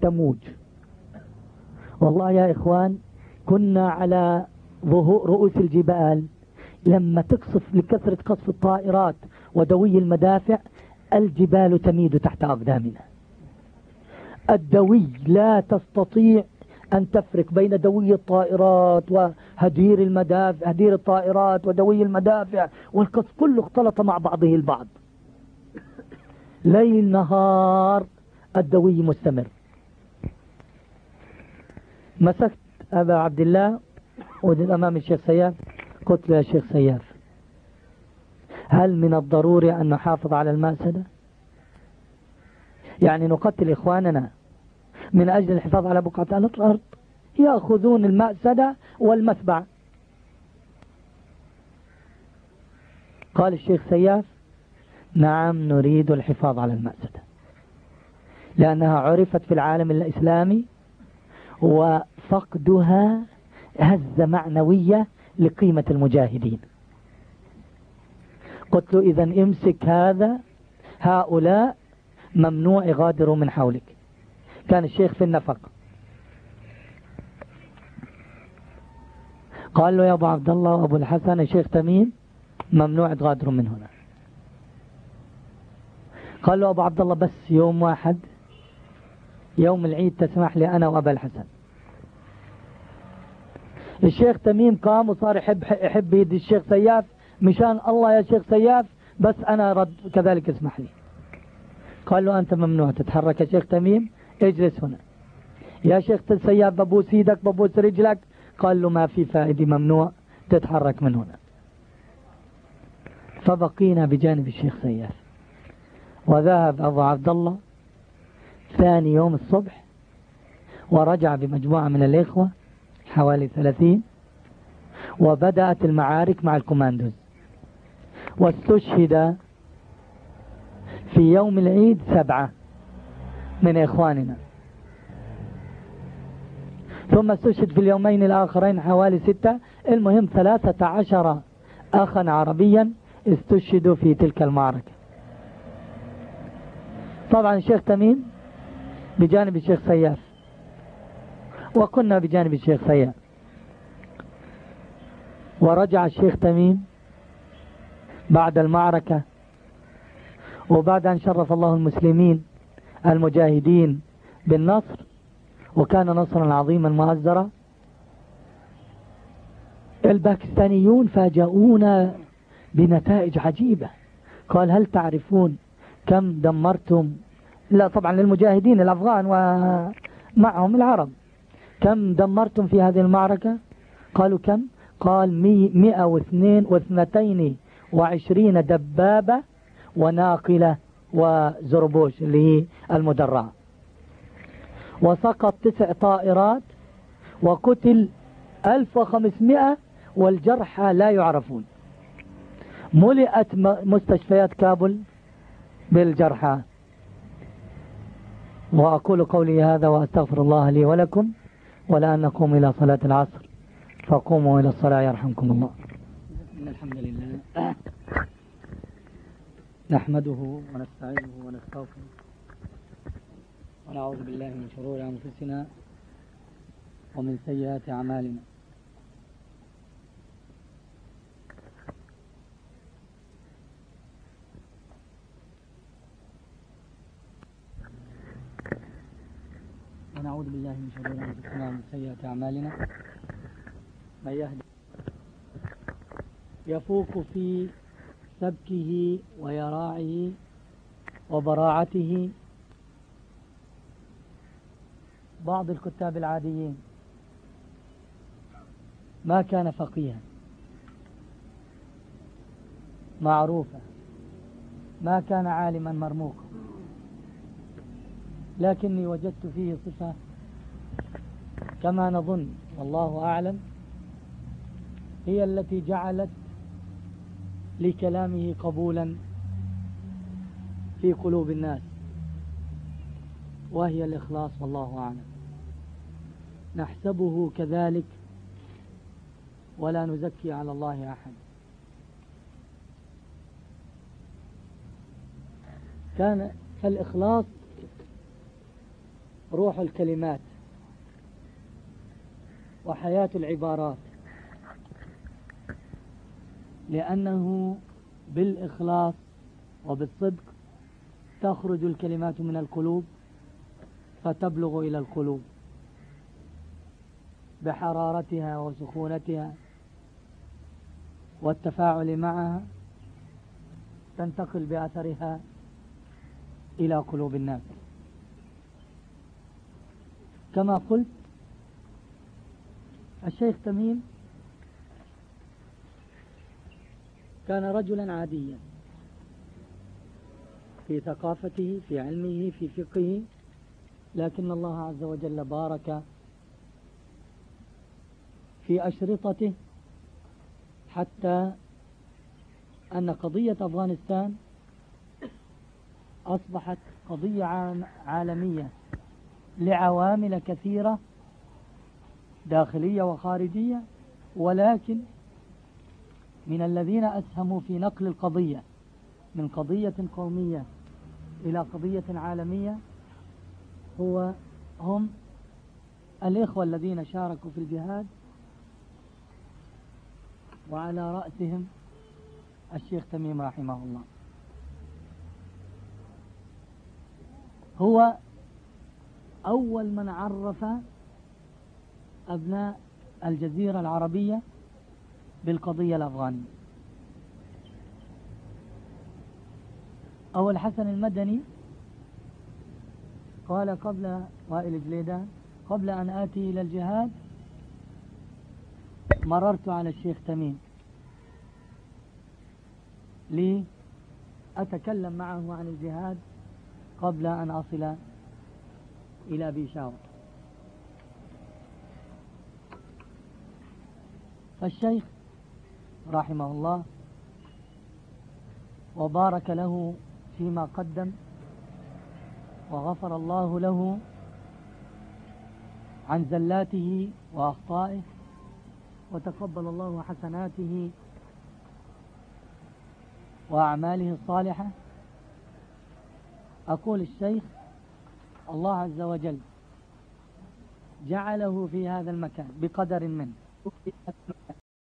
تموج والله يا إخوان كنا على ظهور رؤوس الجبال لما تقصف لكثرة قصف الطائرات ودوي المدافع الجبال تميد تحت أقدامنا. الدوي لا تستطيع أن تفرق بين دوي الطائرات وهدير المدافع هدير الطائرات ودوي المدافع والقصف كله اختلط مع بعضه البعض. ليل نهار الدوي مستمر. مسكت أبا عبد الله ودل أمام الشيخ سياف قلت له يا شيخ سياف هل من الضروري أن نحافظ على المأسدة؟ يعني نقتل إخواننا من أجل الحفاظ على بقعة الأرض؟ يأخذون المأسدة والمتبع قال الشيخ سياف نعم نريد الحفاظ على المأسدة. لأنها عرفت في العالم الإسلامي وفقدها هزة معنوية لقيمة المجاهدين. قلت له إذا امسك هذا هؤلاء ممنوع يغادروا من حولك. كان الشيخ في النفق. قال له يا أبو عبد الله وأبو الحسن الشيخ تميم ممنوع تغادروا من هنا. قال له أبو عبد الله بس يوم واحد يوم العيد تسمح لي أنا وأبا الحسن. الشيخ تميم قام وصار يحب يحب يد الشيخ سياف. مشان الله يا شيخ سياف بس أنا رد كذلك اسمح لي. قال له أنت ممنوع تتحرك يا شيخ تميم اجلس هنا. يا شيخ سياف ببوس إيدك ببوس رجلك. قال له ما في فائدة ممنوع تتحرك من هنا. فبقينا بجانب الشيخ سياف. وذهب أبو عبد الله ثاني يوم الصبح ورجع بمجموعة من الإخوة حوالي ثلاثين وبدأت المعارك مع الكوماندوز. واستشهد في يوم العيد سبعة من إخواننا. ثم استشهد في اليومين الآخرين حوالي ستة. المهم ثلاثة عشر أخا عربيا استشهدوا في تلك المعركة. طبعا الشيخ تميم بجانب الشيخ سياف وكنا بجانب الشيخ سياف ورجع الشيخ تميم بعد المعركة وبعد أن شرف الله المسلمين المجاهدين بالنصر وكان نصرا عظيما مؤزرا. الباكستانيون فاجؤونا بنتائج عجيبة. قال هل تعرفون كم دمرتم لا طبعا للمجاهدين الأفغان ومعهم العرب. كم دمرتم في هذه المعركة؟ قالوا كم؟ قال مئة واثنين واثنتين وعشرين دبابة وناقلة وزربوش اللي هي المدرعة وسقط تسع طائرات وقتل 1500 والجرحى لا يعرفون. ملئت مستشفيات كابل بالجرحى وأقول قولي هذا وأستغفر الله لي ولكم ولا أن نقوم إلى صلاة العصر. فقوموا إلى الصلاة يرحمكم الله. إن الحمد لله نحمده ونستعينه ونستغفره ونعوذ بالله من شرور أنفسنا ومن سيئات أعمالنا ونعوذ بالله من شرور أنفسنا ومن سيئات أعمالنا. من يهدي يفوق في سبكه ويراعه وبراعته بعض الكتاب العاديين. ما كان فقيها. معروفا ما كان عالما مرموقا. لكني وجدت فيه صفة كما نظن والله أعلم هي التي جعلت لكلامه قبولا في قلوب الناس وهي الإخلاص والله أعلم. نحسبه كذلك ولا نزكي على الله أحد. كان الإخلاص روح الكلمات. وحياة العبارات. لأنه بالإخلاص وبالصدق تخرج الكلمات من القلوب فتبلغ إلى القلوب بحرارتها وسخونتها والتفاعل معها تنتقل بأثرها إلى قلوب الناس. كما قلت الشيخ تميم كان رجلا عاديا في ثقافته في علمه في فقهه لكن الله عز وجل بارك في أشرطته حتى أن قضية أفغانستان أصبحت قضية عالمية لعوامل كثيرة داخلية وخارجية ولكن من الذين أسهموا في نقل القضية من قضية قومية إلى قضية عالمية هو هم الإخوة الذين شاركوا في الجهاد وعلى رأسهم الشيخ تميم رحمه الله. هو أول من عرف أبناء الجزيرة العربية بالقضية الأفغانية. أو الحسن المدني قال قبل وائل جليدان قبل أن آتي إلى الجهاد مررت على الشيخ تميم لي أتكلم معه عن الجهاد قبل أن أصل إلى بيشاور. فالشيخ رحمه الله وبارك له فيما قدم وغفر الله له عن زلاته وأخطائه وتقبل الله حسناته وأعماله الصالحة. أقول الشيخ الله عز وجل جعله في هذا المكان بقدر منه.